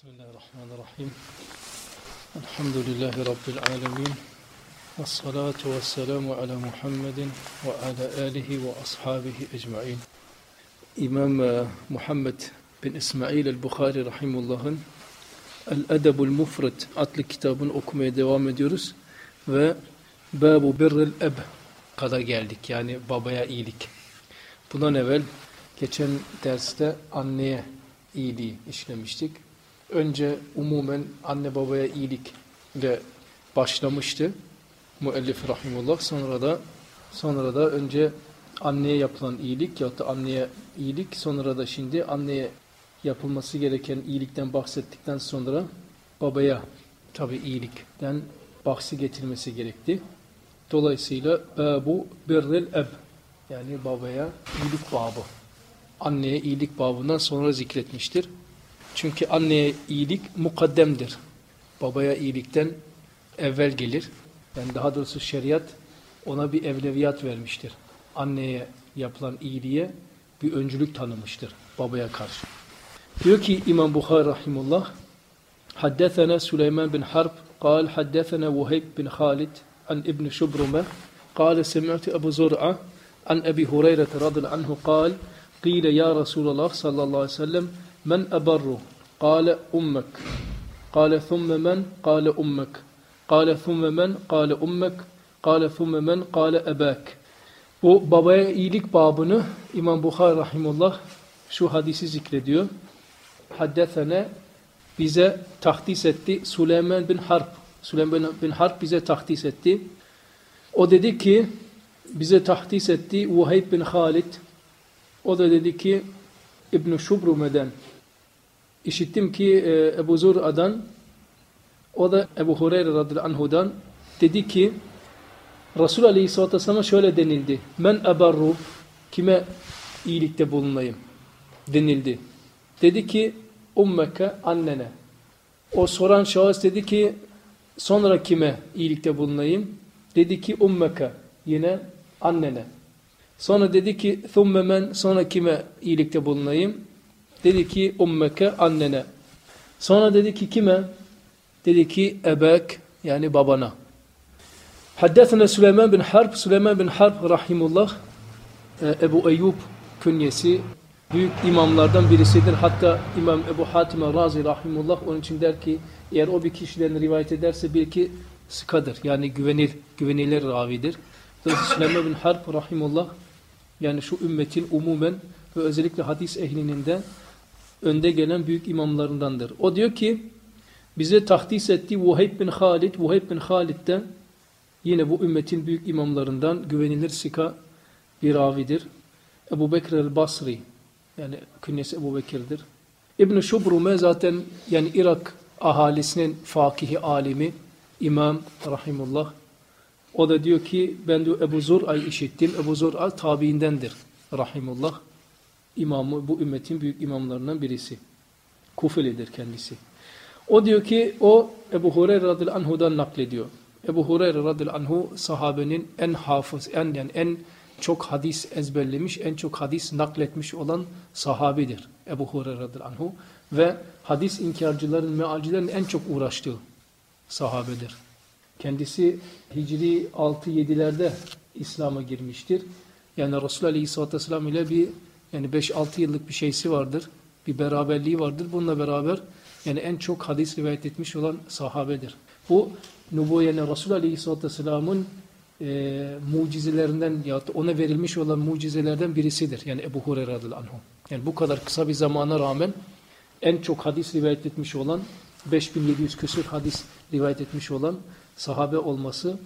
Bismillahirrahmanirrahim. Elhamdülillahi Rabbil alemin. Ve salatu ve selamu ala Muhammedin ve ala alihi ve ashabihi ecma'in. İmam e, Muhammed bin İsmail el-Bukhari rahimullah'ın El-Edebul Mufret adlı kitabını okumaya devam ediyoruz. Ve Babu Birril Eb kada geldik. Yani babaya iyilik. Bundan evvel geçen derste anneye iyiliği işlemiştik. Önce umumen anne babaya iyilikle başlamıştı müellif rahimullah. Sonra da sonra da önce anneye yapılan iyilik ya da anneye iyilik sonra da şimdi anneye yapılması gereken iyilikten bahsettikten sonra babaya tabi iyilikten bahsi getirmesi gerekti. Dolayısıyla bu birril eb yani babaya iyilik babı. Anneye iyilik babından sonra zikretmiştir. Çünkü anneye iyilik mukaddemdir. Babaya iyilikten evvel gelir. Yani daha doğrusu şeriat ona bir evleviyat vermiştir. Anneye yapılan iyiliğe bir öncülük tanımıştır babaya karşı. Diyor ki İmam Bukhari rahimullah Haddethena Süleyman bin Harb قال حدثنا وهيب بن خالد عن ابن شبرمة قال سمعت أبو زرعة عن أبي هريرة رضي الله عنه قال قيل يا رسول الله صلى الله عليه وسلم Men eberru. Kale ummek. Kale thumme men. Kale ummek. Kale thumme men. Kale ummek. Kale thumme men. Kale ebek. Bu babaya iyilik babını İmam Bukhari Rahimullah şu hadisi zikrediyor. Haddesene bize tahdis etti Süleyman bin Harp. Süleyman bin Harp bize tahdis etti. O dedi ki bize tahdis etti Vahid bin Halid. O da dedi ki İbn-i Şubrume'den işittim ki e, Ebu Zur'a'dan o da Ebu Hureyre radıyallahu anhu'dan dedi ki Resul Aleyhisselatü Vesselam'a şöyle denildi. Men eberru kime iyilikte bulunayım denildi. Dedi ki ummeke annene. O soran şahıs dedi ki sonra kime iyilikte bulunayım? Dedi ki ummeke yine annene. Sonra dedi ki thumme men sonra kime iyilikte bulunayım? Dedi ki ummeke annene. Sonra dedi ki kime? Dedi ki ebek yani babana. Haddethene Süleyman bin Harp, Süleyman bin Harp rahimullah Ebu Eyyub künyesi büyük imamlardan birisidir. Hatta İmam Ebu Hatim Razi rahimullah onun için der ki eğer o bir kişiden rivayet ederse bil ki sıkadır. Yani güvenir, güvenilir ravidir. Süleyman bin Harp rahimullah yani şu ümmetin umumen ve özellikle hadis ehlinin de önde gelen büyük imamlarındandır. O diyor ki bize tahdis etti Vuhayb bin Halid. Vuhayb bin Halid de yine bu ümmetin büyük imamlarından güvenilir sika bir ravidir. Ebu Bekir el-Basri yani künyesi Ebu Bekir'dir. İbn-i Şubrume zaten yani Irak ahalisinin fakihi alimi imam rahimullah. O da diyor ki ben diyor Ebu Zur'a'yı işittim. Ebu Zur'a tabiindendir rahimullah. İmamı bu ümmetin büyük imamlarından birisi. Kufelidir kendisi. O diyor ki o Ebu Hureyre radıyallahu anhu'dan naklediyor. Ebu Hureyre radıyallahu anhu sahabenin en hafız, en yani en çok hadis ezberlemiş, en çok hadis nakletmiş olan sahabidir. Ebu Hureyre radıyallahu anhu ve hadis inkarcıların, mealcilerin en çok uğraştığı sahabedir. Kendisi Hicri 6-7'lerde İslam'a girmiştir. Yani Resulullah Aleyhisselatü Vesselam ile bir yani 5-6 yıllık bir şeysi vardır. Bir beraberliği vardır. Bununla beraber yani en çok hadis rivayet etmiş olan sahabedir. Bu Nubu yani Resulullah Aleyhisselatü Vesselam'ın e, mucizelerinden ya ona verilmiş olan mucizelerden birisidir. Yani Ebu Hureyre radıyallahu anhu. Yani bu kadar kısa bir zamana rağmen en çok hadis rivayet etmiş olan 5700 küsur hadis rivayet etmiş olan sahabe olması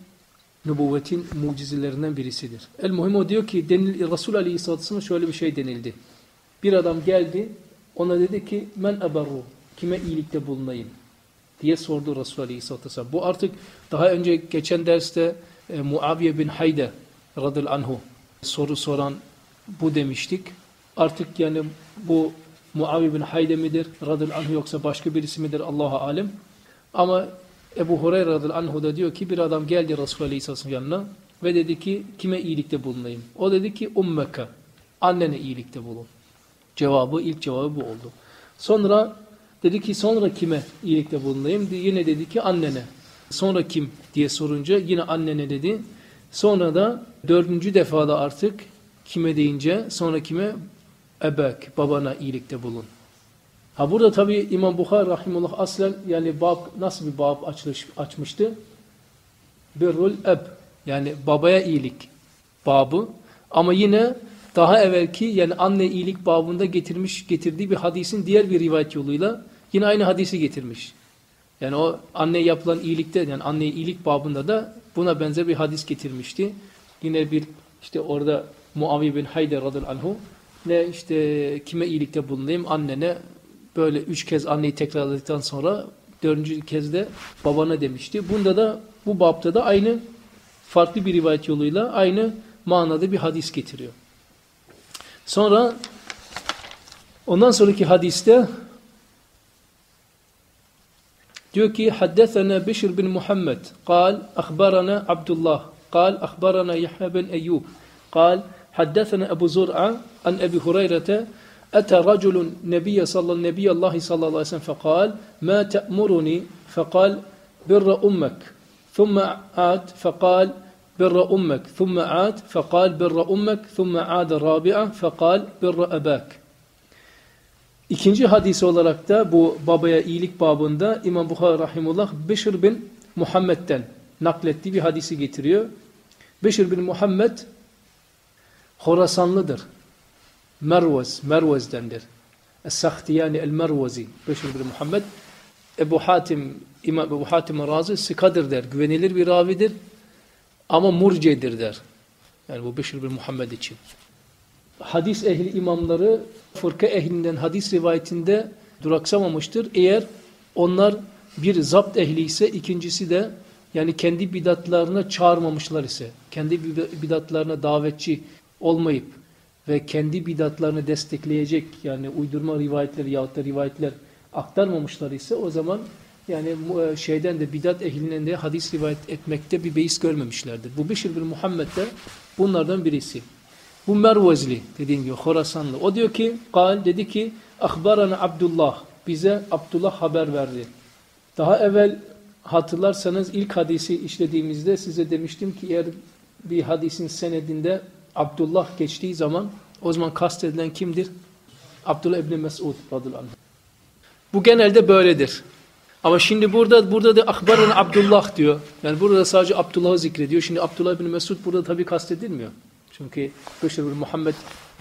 nübüvvetin mucizelerinden birisidir. El muhim o diyor ki denil, Resul Aleyhisselatü Vesselam şöyle bir şey denildi. Bir adam geldi ona dedi ki men eberru kime iyilikte bulunayım diye sordu Resul Aleyhisselatü. Bu artık daha önce geçen derste e, Muaviye bin Hayde radıyallahu anhu soru soran bu demiştik. Artık yani bu Muaviye bin Hayde midir radıyallahu anhu yoksa başka birisi midir Allah'a alem. Ama Ebu Hureyre radıyallahu anhu da diyor ki bir adam geldi Resulullah Aleyhisselatü'nün yanına ve dedi ki kime iyilikte bulunayım? O dedi ki ummeke annene iyilikte bulun. Cevabı ilk cevabı bu oldu. Sonra Dedi ki sonra kime iyilikte bulunayım? Yine dedi ki annene. Sonra kim diye sorunca yine annene dedi. Sonra da dördüncü defada artık kime deyince sonra kime? Ebek, babana iyilikte bulun. Ha burada tabi İmam Bukhari rahimullah aslen yani bab nasıl bir bab açılış, açmıştı? Birrul eb yani babaya iyilik babı ama yine daha evvelki yani anne iyilik babında getirmiş getirdiği bir hadisin diğer bir rivayet yoluyla yine aynı hadisi getirmiş. Yani o anne yapılan iyilikte yani anne iyilik babında da buna benzer bir hadis getirmişti. Yine bir işte orada Muavi bin Hayder radıyallahu anhu ne işte kime iyilikte bulunayım annene böyle üç kez anneyi tekrarladıktan sonra dördüncü kez de babana demişti. Bunda da bu babda da aynı farklı bir rivayet yoluyla aynı manada bir hadis getiriyor. Sonra ondan sonraki hadiste diyor ki haddesena Bişr bin Muhammed قال أخبرنا عبد الله قال أخبرنا يحيى بن أيوب قال حدثنا أبو زرعة عن أبي هريرة أتى رجل نبي صلى النبي الله صلى الله عليه وسلم فقال ما تأمرني فقال بر أمك ثم عاد فقال بر أمك ثم عاد فقال بر أمك ثم عاد الرابعة فقال بر أباك İkinci hadis olarak da bu babaya iyilik babında İmam Bukhari Rahimullah Beşir bin Muhammed'den naklettiği bir hadisi getiriyor. Beşir bin Muhammed Horasanlıdır. Mervez, Mervez'dendir. Es-Sahtiyani el-Mervezi. Beşir bin Muhammed Ebu Hatim, İmam Ebu Hatim Razi sıkadır der. Güvenilir bir ravidir. Ama murcedir der. Yani bu Beşir bin Muhammed için. Hadis ehli imamları fırka ehlinden hadis rivayetinde duraksamamıştır. Eğer onlar bir zapt ehli ise ikincisi de yani kendi bidatlarına çağırmamışlar ise, kendi bidatlarına davetçi olmayıp ve kendi bidatlarını destekleyecek yani uydurma rivayetleri yahut da rivayetler aktarmamışlar ise o zaman yani e, şeyden de bidat ehlinden de hadis rivayet etmekte bir beis görmemişlerdir. Bu Beşir bin Muhammed de bunlardan birisi. Bu Mervezli dediğim gibi Horasanlı. O diyor ki, Kal dedi ki, Akbarana Abdullah. Bize Abdullah haber verdi. Daha evvel hatırlarsanız ilk hadisi işlediğimizde size demiştim ki eğer bir hadisin senedinde Abdullah geçtiği zaman o zaman kastedilen kimdir? Abdullah İbni Mesud radıyallahu anh. Bu genelde böyledir. Ama şimdi burada burada da akbarın Abdullah diyor. Yani burada sadece Abdullah'ı zikrediyor. Şimdi Abdullah bin Mesud burada tabii kastedilmiyor. Çünkü Beşir bin Muhammed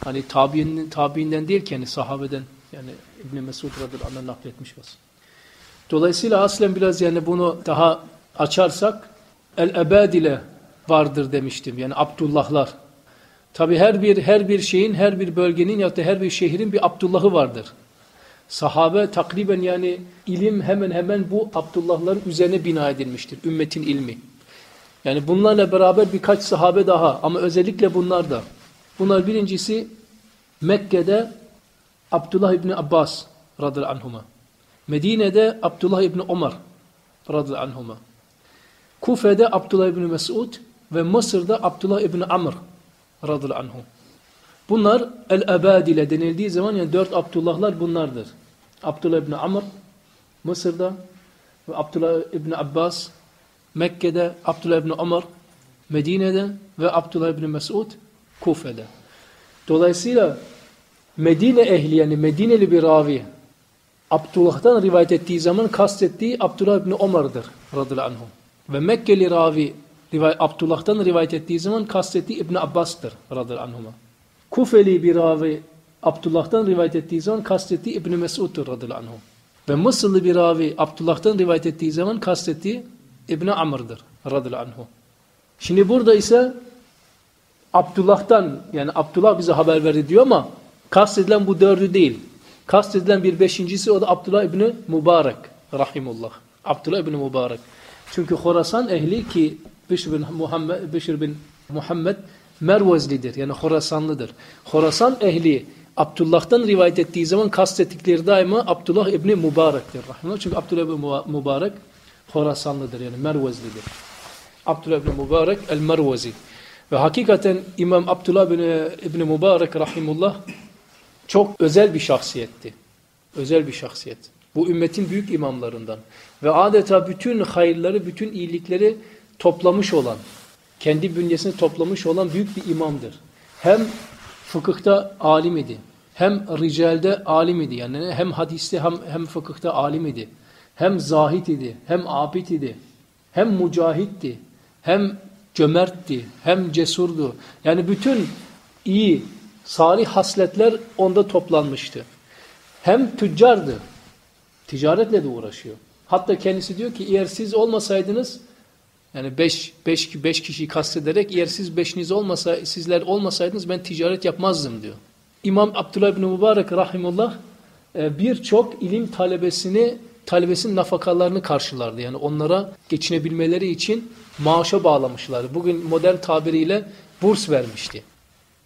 hani tabiinden, tabiinden değil ki yani sahabeden yani İbn Mesud radıyallahu anh nakletmiş olsun. Dolayısıyla aslen biraz yani bunu daha açarsak el-ebed ile vardır demiştim. Yani Abdullahlar. Tabi her bir her bir şeyin, her bir bölgenin ya da her bir şehrin bir Abdullah'ı vardır. Sahabe takriben yani ilim hemen hemen bu Abdullahların üzerine bina edilmiştir. Ümmetin ilmi. Yani bunlarla beraber birkaç sahabe daha ama özellikle bunlar da. Bunlar birincisi Mekke'de Abdullah İbni Abbas radıyallahu anhuma. Medine'de Abdullah İbni Ömer radıyallahu anhuma. Kufe'de Abdullah İbni Mesud ve Mısır'da Abdullah İbni Amr radıyallahu anhu. Bunlar el-ebadile denildiği zaman yani dört Abdullahlar bunlardır. Abdullah İbni Amr Mısır'da ve Abdullah İbni Abbas Mekke'de, Abdullah İbni Ömer Medine'de ve Abdullah İbni Mesud Kufe'de. Dolayısıyla Medine ehli yani Medineli bir ravi Abdullah'tan rivayet ettiği zaman kastettiği Abdullah İbni Ömer'dir radıyallahu anhum. Ve Mekkeli ravi rivayet, Abdullah'tan rivayet ettiği zaman kastettiği İbni Abbas'tır radıyallahu anhuma. Kufeli bir ravi Abdullah'tan rivayet ettiği zaman kastettiği İbni Mesud'dur radıyallahu anhum. Ve Mısırlı bir ravi Abdullah'tan rivayet ettiği zaman kastettiği İbni Amr'dır radıyallahu anhu. Şimdi burada ise Abdullah'tan yani Abdullah bize haber verdi diyor ama kastedilen bu dördü değil. Kastedilen bir beşincisi o da Abdullah İbni Mübarek rahimullah. Abdullah İbni Mübarek. Çünkü Horasan ehli ki Bişr bin Muhammed, Bişr bin Muhammed Mervezlidir. Yani Horasanlıdır. Horasan ehli Abdullah'tan rivayet ettiği zaman kastettikleri daima Abdullah İbni Mübarek'tir. Çünkü Abdullah İbni Mübarek Horasanlıdır yani Mervezlidir. Abdullah İbni Mübarek el-Mervezi. Ve hakikaten İmam Abdullah İbni, İbni Mübarek Rahimullah çok özel bir şahsiyetti. Özel bir şahsiyet. Bu ümmetin büyük imamlarından. Ve adeta bütün hayırları, bütün iyilikleri toplamış olan, kendi bünyesini toplamış olan büyük bir imamdır. Hem fıkıhta alim idi, hem ricalde alim idi. Yani hem hadiste hem, hem fıkıhta alim idi. Hem zahit idi, hem abid idi, hem mücahitti, hem cömertti, hem cesurdu. Yani bütün iyi, salih hasletler onda toplanmıştı. Hem tüccardı, ticaretle de uğraşıyor. Hatta kendisi diyor ki eğer siz olmasaydınız yani beş, beş, beş kişiyi kastederek eğer siz beşiniz olmasa, sizler olmasaydınız ben ticaret yapmazdım diyor. İmam Abdullah bin Mübarek rahimullah e, birçok ilim talebesini talebesinin nafakalarını karşılardı. Yani onlara geçinebilmeleri için maaşa bağlamışlar. Bugün modern tabiriyle burs vermişti.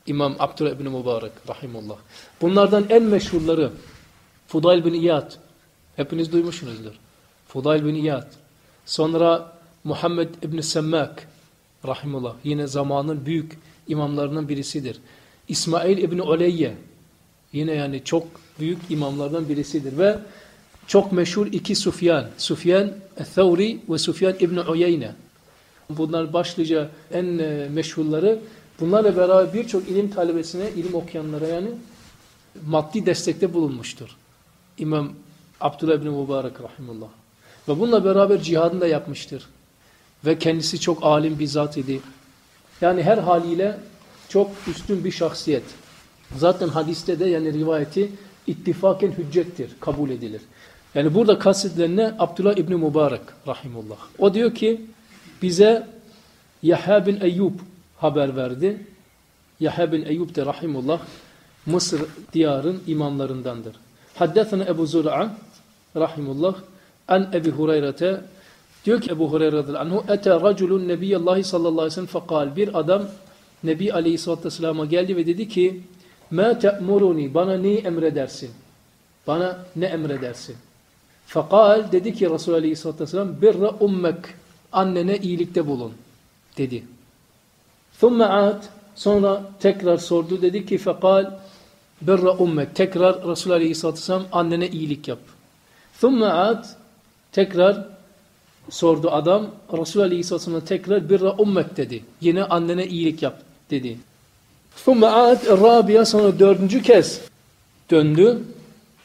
İmam Abdullah bin Mübarek rahimullah. Bunlardan en meşhurları Fudayl bin İyad. Hepiniz duymuşsunuzdur. Fudayl bin İyad. Sonra Muhammed İbni Semmak rahimullah. Yine zamanın büyük imamlarından birisidir. İsmail İbni Oleyye. Yine yani çok büyük imamlardan birisidir. Ve çok meşhur iki Sufyan. Sufyan el-Thawri ve Sufyan İbni Uyeyne. Bunlar başlıca en e, meşhurları. Bunlarla beraber birçok ilim talebesine, ilim okuyanlara yani maddi destekte bulunmuştur. İmam Abdullah İbni Mübarek rahimullah. Ve bununla beraber cihadını da yapmıştır. Ve kendisi çok alim bir zat idi. Yani her haliyle çok üstün bir şahsiyet. Zaten hadiste de yani rivayeti ittifaken hüccettir, kabul edilir. Yani burada kastedilen ne? Abdullah İbni Mübarek rahimullah. O diyor ki bize Yahya bin Eyyub haber verdi. Yahya bin Eyyub de rahimullah Mısır diyarın imamlarındandır. Haddethana Ebu Zur'a rahimullah an Ebi Hureyre'te diyor ki Ebu Hureyre radıyallahu anhu ete raculun nebiyallahi sallallahu aleyhi ve sellem fekal bir adam Nebi aleyhissalatü vesselam'a geldi ve dedi ki ma te'muruni bana neyi emredersin? Bana ne emredersin? Fekal dedi ki Resul aleyhissalatü vesselam birra ummek annene iyilikte bulun dedi. Thumme ad sonra tekrar sordu dedi ki fekal birra ummek tekrar Resul aleyhissalatü vesselam annene iyilik yap. Thumme ad tekrar sordu adam Resul aleyhissalatü vesselam tekrar birra ummek dedi. Yine annene iyilik yap dedi. Thumme ad Rabia sonra dördüncü kez döndü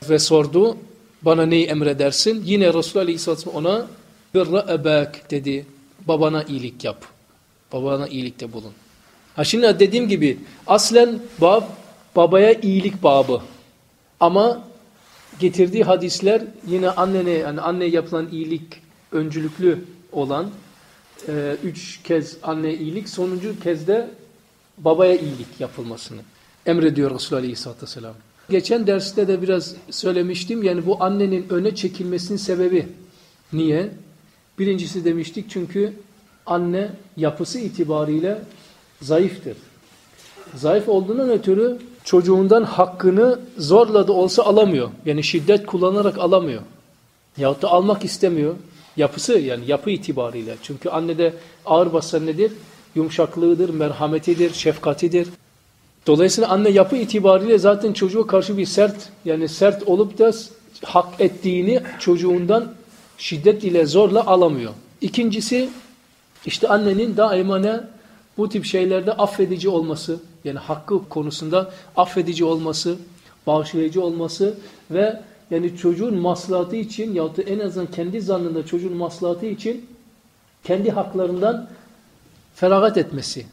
ve sordu bana neyi emredersin? Yine Resul aleyhissalatü vesselam ona birra ebek dedi. Babana iyilik yap. Babana iyilikte bulun. Ha şimdi dediğim gibi aslen bab babaya iyilik babı. Ama getirdiği hadisler yine annene yani anne yapılan iyilik öncülüklü olan e, üç kez anne iyilik sonuncu kez de babaya iyilik yapılmasını emrediyor Resulullah Aleyhisselatü Vesselam. Geçen derste de biraz söylemiştim yani bu annenin öne çekilmesinin sebebi niye? Birincisi demiştik çünkü anne yapısı itibariyle zayıftır. Zayıf olduğundan ötürü çocuğundan hakkını zorla da olsa alamıyor. Yani şiddet kullanarak alamıyor. Yahut da almak istemiyor. Yapısı yani yapı itibariyle. Çünkü annede ağır basan nedir? Yumuşaklığıdır, merhametidir, şefkatidir. Dolayısıyla anne yapı itibariyle zaten çocuğa karşı bir sert yani sert olup da hak ettiğini çocuğundan şiddet ile zorla alamıyor. İkincisi işte annenin daima ne? Bu tip şeylerde affedici olması yani hakkı konusunda affedici olması, bağışlayıcı olması ve yani çocuğun maslahatı için ya da en azından kendi zannında çocuğun maslahatı için kendi haklarından feragat etmesi.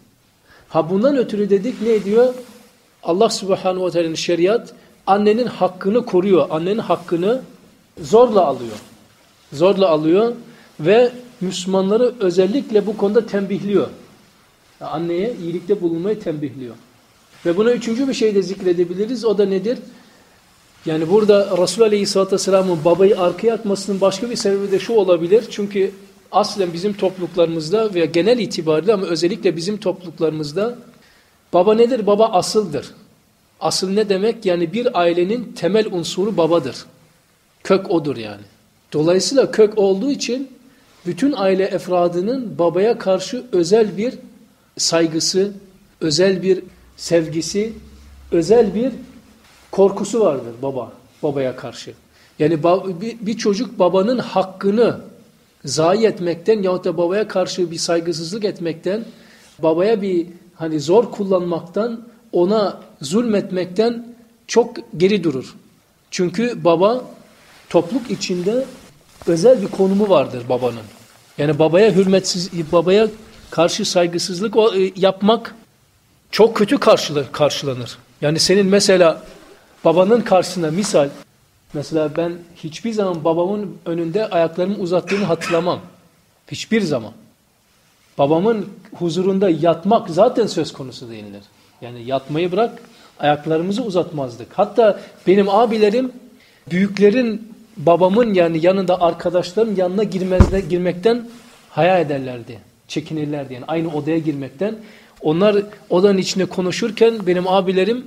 Ha bundan ötürü dedik ne diyor? Allah subhanahu ve teala'nın şeriat annenin hakkını koruyor. Annenin hakkını zorla alıyor. Zorla alıyor ve Müslümanları özellikle bu konuda tembihliyor. Anneye iyilikte bulunmayı tembihliyor. Ve buna üçüncü bir şey de zikredebiliriz. O da nedir? Yani burada Resulullah Aleyhisselatü Vesselam'ın babayı arkaya atmasının başka bir sebebi de şu olabilir. Çünkü aslen bizim topluluklarımızda veya genel itibariyle ama özellikle bizim topluluklarımızda baba nedir? Baba asıldır. Asıl ne demek? Yani bir ailenin temel unsuru babadır. Kök odur yani. Dolayısıyla kök olduğu için bütün aile efradının babaya karşı özel bir saygısı, özel bir sevgisi, özel bir korkusu vardır baba, babaya karşı. Yani bir, çocuk babanın hakkını zayi etmekten yahut da babaya karşı bir saygısızlık etmekten, babaya bir hani zor kullanmaktan, ona zulmetmekten çok geri durur. Çünkü baba topluk içinde özel bir konumu vardır babanın. Yani babaya hürmetsiz, babaya karşı saygısızlık e, yapmak çok kötü karşılanır. Yani senin mesela babanın karşısına misal Mesela ben hiçbir zaman babamın önünde ayaklarımı uzattığını hatırlamam. Hiçbir zaman. Babamın huzurunda yatmak zaten söz konusu değildir. Yani yatmayı bırak ayaklarımızı uzatmazdık. Hatta benim abilerim büyüklerin babamın yani yanında arkadaşların yanına girmezde, girmekten hayal ederlerdi. Çekinirlerdi yani aynı odaya girmekten. Onlar odanın içinde konuşurken benim abilerim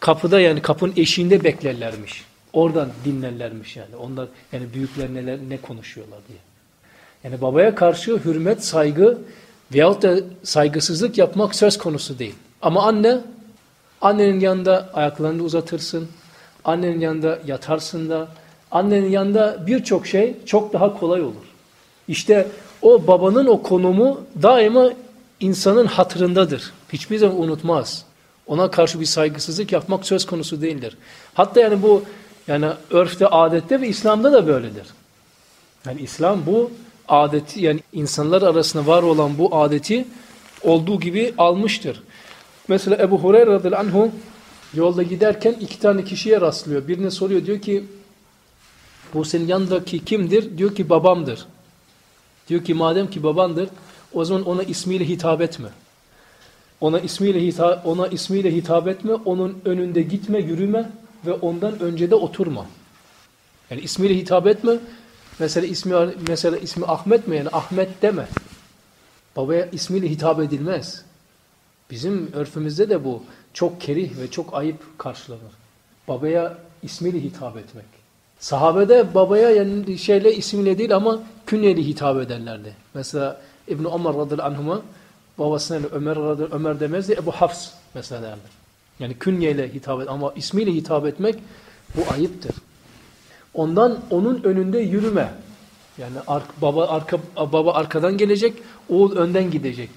kapıda yani kapının eşiğinde beklerlermiş. Oradan dinlerlermiş yani. Onlar yani büyükler neler ne konuşuyorlar diye. Yani babaya karşı hürmet, saygı veyahut da saygısızlık yapmak söz konusu değil. Ama anne, annenin yanında ayaklarını uzatırsın. Annenin yanında yatarsın da. Annenin yanında birçok şey çok daha kolay olur. İşte o babanın o konumu daima insanın hatırındadır. Hiçbir zaman unutmaz. Ona karşı bir saygısızlık yapmak söz konusu değildir. Hatta yani bu yani örfte, adette ve İslam'da da böyledir. Yani İslam bu adeti yani insanlar arasında var olan bu adeti olduğu gibi almıştır. Mesela Ebu Hureyre radıyallahu anhu yolda giderken iki tane kişiye rastlıyor. Birine soruyor diyor ki bu senin yanındaki kimdir? Diyor ki babamdır. Diyor ki madem ki babandır o zaman ona ismiyle hitap etme. Ona ismiyle hitap, ona ismiyle hitap etme, onun önünde gitme, yürüme ve ondan önce de oturma. Yani ismiyle hitap etme. Mesela ismi mesela ismi Ahmet mi? Yani Ahmet deme. Babaya ismiyle hitap edilmez. Bizim örfümüzde de bu çok kerih ve çok ayıp karşılanır. Babaya ismiyle hitap etmek. Sahabede babaya yani şeyle ismiyle değil ama künyeli hitap ederlerdi. Mesela İbn Ömer radıyallahu anhuma babasına Ömer radıyallahu Ömer demezdi Ebu Hafs mesela derler. Yani künyeyle hitap et ama ismiyle hitap etmek bu ayıptır. Ondan onun önünde yürüme. Yani ar baba arka baba arkadan gelecek, oğul önden gidecek.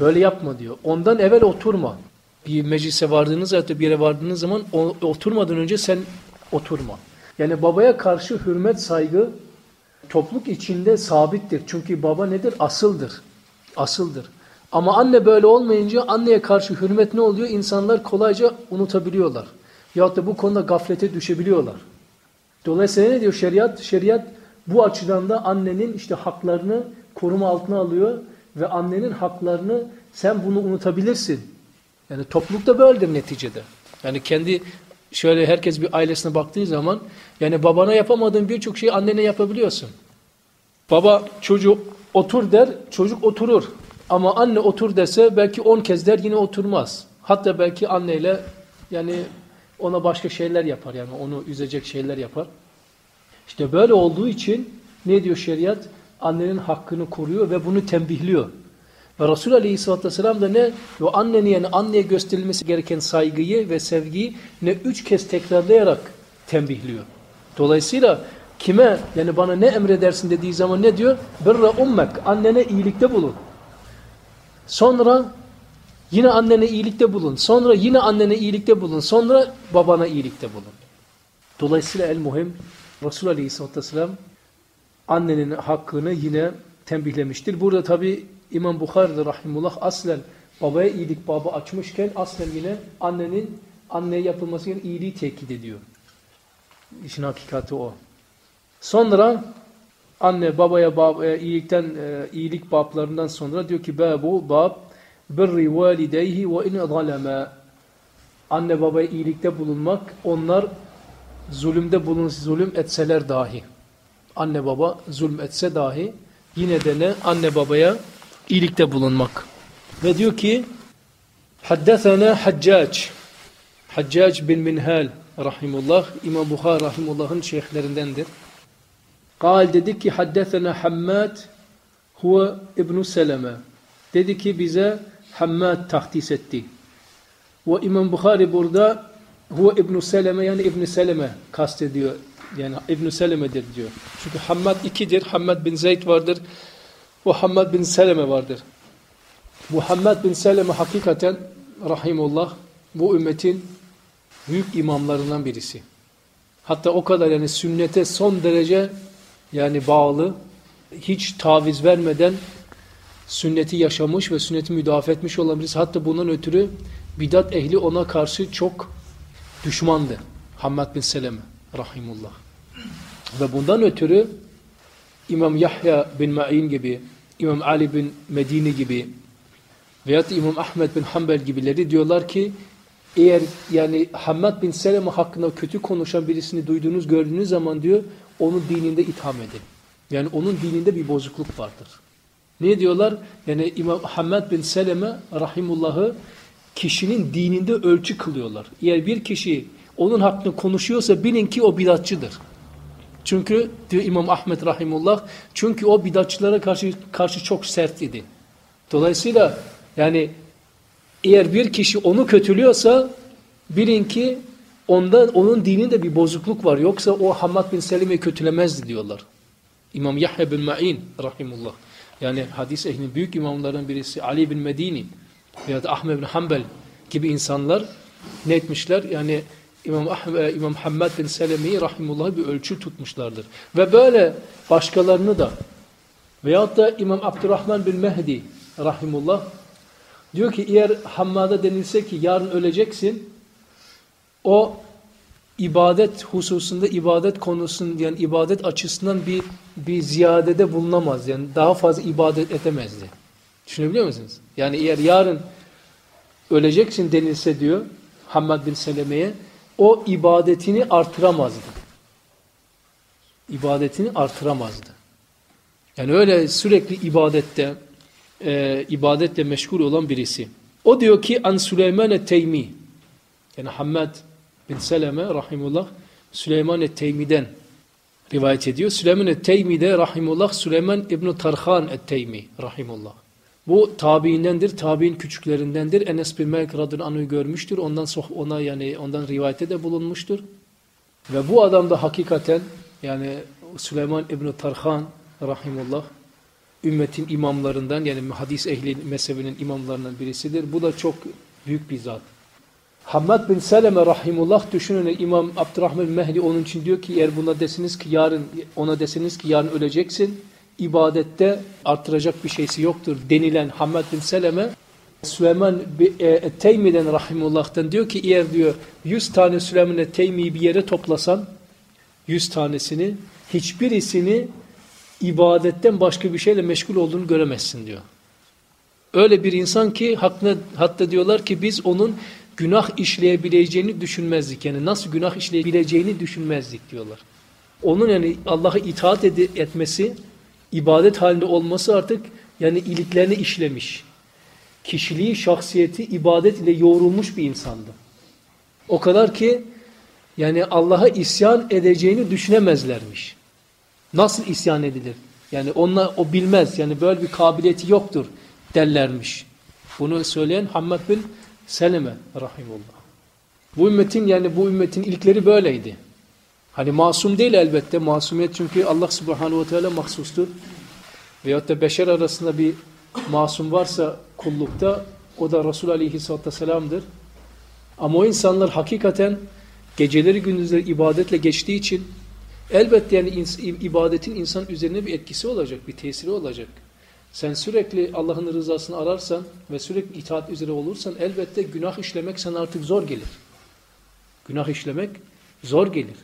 Böyle yapma diyor. Ondan evvel oturma. Bir meclise vardığınız ya da bir yere vardığınız zaman oturmadan önce sen oturma. Yani babaya karşı hürmet, saygı topluk içinde sabittir. Çünkü baba nedir? Asıldır. Asıldır. Ama anne böyle olmayınca anneye karşı hürmet ne oluyor? İnsanlar kolayca unutabiliyorlar. Yahut da bu konuda gaflete düşebiliyorlar. Dolayısıyla ne diyor şeriat? Şeriat bu açıdan da annenin işte haklarını koruma altına alıyor ve annenin haklarını sen bunu unutabilirsin. Yani toplulukta böyledir neticede. Yani kendi şöyle herkes bir ailesine baktığı zaman yani babana yapamadığın birçok şeyi annene yapabiliyorsun. Baba çocuğu otur der, çocuk oturur. Ama anne otur dese belki on kez der yine oturmaz. Hatta belki anneyle yani ona başka şeyler yapar yani onu üzecek şeyler yapar. İşte böyle olduğu için ne diyor şeriat? Annenin hakkını koruyor ve bunu tembihliyor. Ve Resul Aleyhisselatü Vesselam da ne? O annenin yani anneye gösterilmesi gereken saygıyı ve sevgiyi ne üç kez tekrarlayarak tembihliyor. Dolayısıyla kime yani bana ne emredersin dediği zaman ne diyor? Birra ummek annene iyilikte bulun. Sonra yine annene iyilikte bulun. Sonra yine annene iyilikte bulun. Sonra babana iyilikte bulun. Dolayısıyla el muhim Resul Aleyhisselatü Vesselam annenin hakkını yine tembihlemiştir. Burada tabi İmam Bukhari'de rahimullah aslen babaya iyilik babı açmışken aslen yine annenin anneye yapılması için iyiliği tekit ediyor. İşin hakikati o. Sonra anne babaya, babaya iyilikten e, iyilik bablarından sonra diyor ki bu bab birri valideyhi ve in zalama anne babaya iyilikte bulunmak onlar zulümde bulun zulüm etseler dahi anne baba zulüm etse dahi yine de ne anne babaya iyilikte bulunmak ve diyor ki haddesena haccac haccac bin minhal rahimullah İmam Bukhar rahimullah'ın şeyhlerindendir Kal dedi ki haddesena Hammad huve İbn Seleme. Dedi ki bize Hammad tahdis etti. Ve İmam Bukhari burada Huve İbn Seleme yani İbn Seleme kastediyor. Yani İbn Seleme'dir diyor. Çünkü Hammad ikidir. Hammad bin Zeyd vardır. Ve Hammad bin Seleme vardır. Bu Hammad bin Seleme hakikaten rahimullah bu ümmetin büyük imamlarından birisi. Hatta o kadar yani sünnete son derece yani bağlı, hiç taviz vermeden sünneti yaşamış ve sünneti müdafaa etmiş olan birisi. Hatta bundan ötürü bidat ehli ona karşı çok düşmandı. Hammad bin Seleme rahimullah. Ve bundan ötürü İmam Yahya bin Ma'in gibi, İmam Ali bin Medini gibi veyahut İmam Ahmed bin Hanbel gibileri diyorlar ki eğer yani Hammad bin Seleme hakkında kötü konuşan birisini duyduğunuz gördüğünüz zaman diyor onun dininde itham edin. Yani onun dininde bir bozukluk vardır. Ne diyorlar? Yani İmam Hammad bin Seleme rahimullahı kişinin dininde ölçü kılıyorlar. Eğer bir kişi onun hakkında konuşuyorsa bilin ki o bidatçıdır. Çünkü diyor İmam Ahmet rahimullah çünkü o bidatçılara karşı karşı çok sert idi. Dolayısıyla yani eğer bir kişi onu kötülüyorsa bilin ki onda onun dininde bir bozukluk var. Yoksa o Hammad bin Selim'i kötülemezdi diyorlar. İmam Yahya bin Ma'in rahimullah. Yani hadis ehlinin büyük imamlarından birisi Ali bin Medini veya Ahmed bin Hanbel gibi insanlar ne etmişler? Yani İmam, Ahmed, İmam Hammad bin Seleme'yi rahimullah'ı bir ölçü tutmuşlardır. Ve böyle başkalarını da veyahut da İmam Abdurrahman bin Mehdi rahimullah diyor ki eğer Hammad'a denilse ki yarın öleceksin o ibadet hususunda ibadet konusunda yani ibadet açısından bir bir ziyadede bulunamaz. Yani daha fazla ibadet edemezdi. Düşünebiliyor musunuz? Yani eğer yarın öleceksin denilse diyor Hammad bin Seleme'ye o ibadetini artıramazdı. İbadetini artıramazdı. Yani öyle sürekli ibadette e, ibadetle meşgul olan birisi. O diyor ki An Süleyman Teymi yani Hammad bin Seleme rahimullah Süleyman Teymi'den rivayet ediyor. Süleyman Teymi'de rahimullah Süleyman İbn Tarhan Teymi rahimullah. Bu tabiindendir, tabiin küçüklerindendir. Enes bin Malik radıyallahu anh'ı görmüştür. Ondan ona yani ondan rivayete de bulunmuştur. Ve bu adam da hakikaten yani Süleyman İbn Tarhan rahimullah ümmetin imamlarından yani hadis ehli mezhebinin imamlarından birisidir. Bu da çok büyük bir zat. Hammad bin Seleme rahimullah düşünün İmam Abdurrahman Mehdi onun için diyor ki eğer buna desiniz ki yarın ona desiniz ki yarın öleceksin ibadette artıracak bir şeysi yoktur denilen Hammad bin Seleme Süleyman e, Teymi'den rahimullah'tan diyor ki eğer diyor 100 tane Süleyman Teymi'yi bir yere toplasan 100 tanesini hiçbirisini ibadetten başka bir şeyle meşgul olduğunu göremezsin diyor. Öyle bir insan ki hakkında, hatta diyorlar ki biz onun günah işleyebileceğini düşünmezdik. Yani nasıl günah işleyebileceğini düşünmezdik diyorlar. Onun yani Allah'a itaat etmesi, ibadet halinde olması artık yani iliklerini işlemiş. Kişiliği, şahsiyeti ibadet ile yoğrulmuş bir insandı. O kadar ki yani Allah'a isyan edeceğini düşünemezlermiş. Nasıl isyan edilir? Yani onlar o bilmez. Yani böyle bir kabiliyeti yoktur derlermiş. Bunu söyleyen Hammad bin Seleme rahimullah. Bu ümmetin yani bu ümmetin ilkleri böyleydi. Hani masum değil elbette. Masumiyet çünkü Allah subhanahu ve teala mahsustur. Veyahut da beşer arasında bir masum varsa kullukta o da Resul aleyhisselatü vesselam'dır. Ama o insanlar hakikaten geceleri gündüzleri ibadetle geçtiği için elbette yani ibadetin insan üzerine bir etkisi olacak, bir tesiri olacak. Sen sürekli Allah'ın rızasını ararsan ve sürekli itaat üzere olursan elbette günah işlemek sana artık zor gelir. Günah işlemek zor gelir.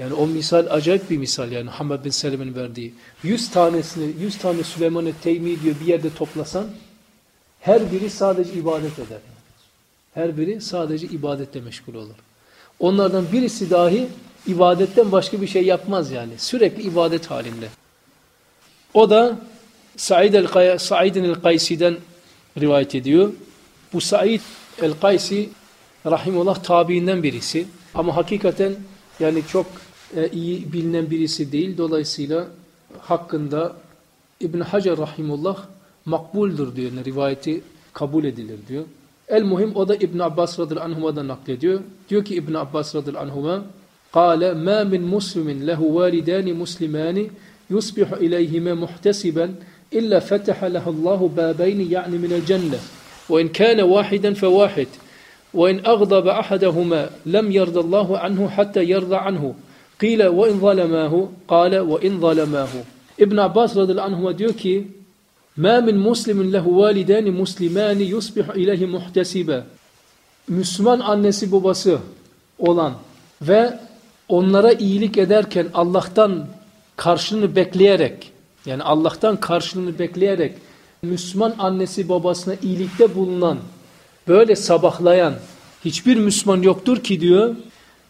Yani o misal acayip bir misal yani Hamad bin Selim'in verdiği. Yüz tanesini, yüz tane Süleyman-ı Teymi diyor bir yerde toplasan her biri sadece ibadet eder. Her biri sadece ibadetle meşgul olur. Onlardan birisi dahi ibadetten başka bir şey yapmaz yani. Sürekli ibadet halinde. O da Said el-Said'in el-Kaysi'den rivayet ediyor. Bu Said el-Kaysi rahimullah tabiinden birisi. Ama hakikaten yani çok e, iyi bilinen birisi değil. Dolayısıyla hakkında İbn Hacer rahimullah makbuldür diyor. Yani rivayeti kabul edilir diyor. El muhim o da İbn Abbas radıyallahu anhuma'dan naklediyor. Diyor ki İbn Abbas radıyallahu anhuma قال ما من مسلم له والدان مسلمان يصبح إليهما محتسبا إلا فتح له الله بابين يعني من الجنة وإن كان واحدا فواحد وإن أغضب أحدهما لم يرضى الله عنه حتى يرضى عنه Kile ve in zalemahu kale ve in zalemahu. İbn Abbas radıyallahu anhuma diyor ki Ma min muslimin lehu validani muslimani yusbihu ilahi muhtesibe. Müslüman annesi babası olan ve onlara iyilik ederken Allah'tan karşılığını bekleyerek yani Allah'tan karşılığını bekleyerek Müslüman annesi babasına iyilikte bulunan böyle sabahlayan hiçbir Müslüman yoktur ki diyor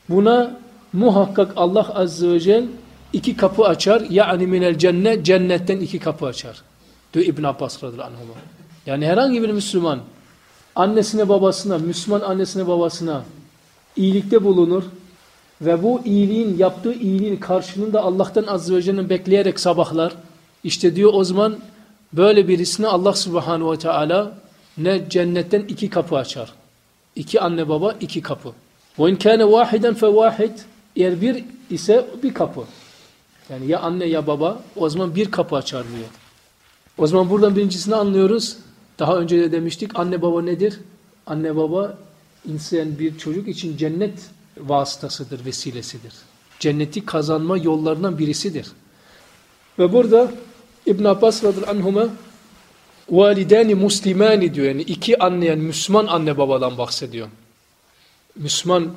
buna muhakkak Allah Azze ve Celle iki kapı açar yani minel cennet cennetten iki kapı açar diyor İbn Abbas radıyallahu anh. Yani herhangi bir Müslüman annesine babasına Müslüman annesine babasına iyilikte bulunur ve bu iyiliğin yaptığı iyiliğin karşılığını da Allah'tan Azze ve Celle'nin bekleyerek sabahlar. İşte diyor o zaman böyle birisine Allah Subhanahu ve Teala ne cennetten iki kapı açar. İki anne baba iki kapı. وَاِنْ كَانَ وَاحِدًا فَوَاحِدٍ eğer bir ise bir kapı. Yani ya anne ya baba o zaman bir kapı açar diyor. O zaman buradan birincisini anlıyoruz. Daha önce de demiştik anne baba nedir? Anne baba insan bir çocuk için cennet vasıtasıdır, vesilesidir. Cenneti kazanma yollarından birisidir. Ve burada İbn Abbas radıyallahu anhuma validani muslimani diyor. Yani iki anne yani Müslüman anne babadan bahsediyor. Müslüman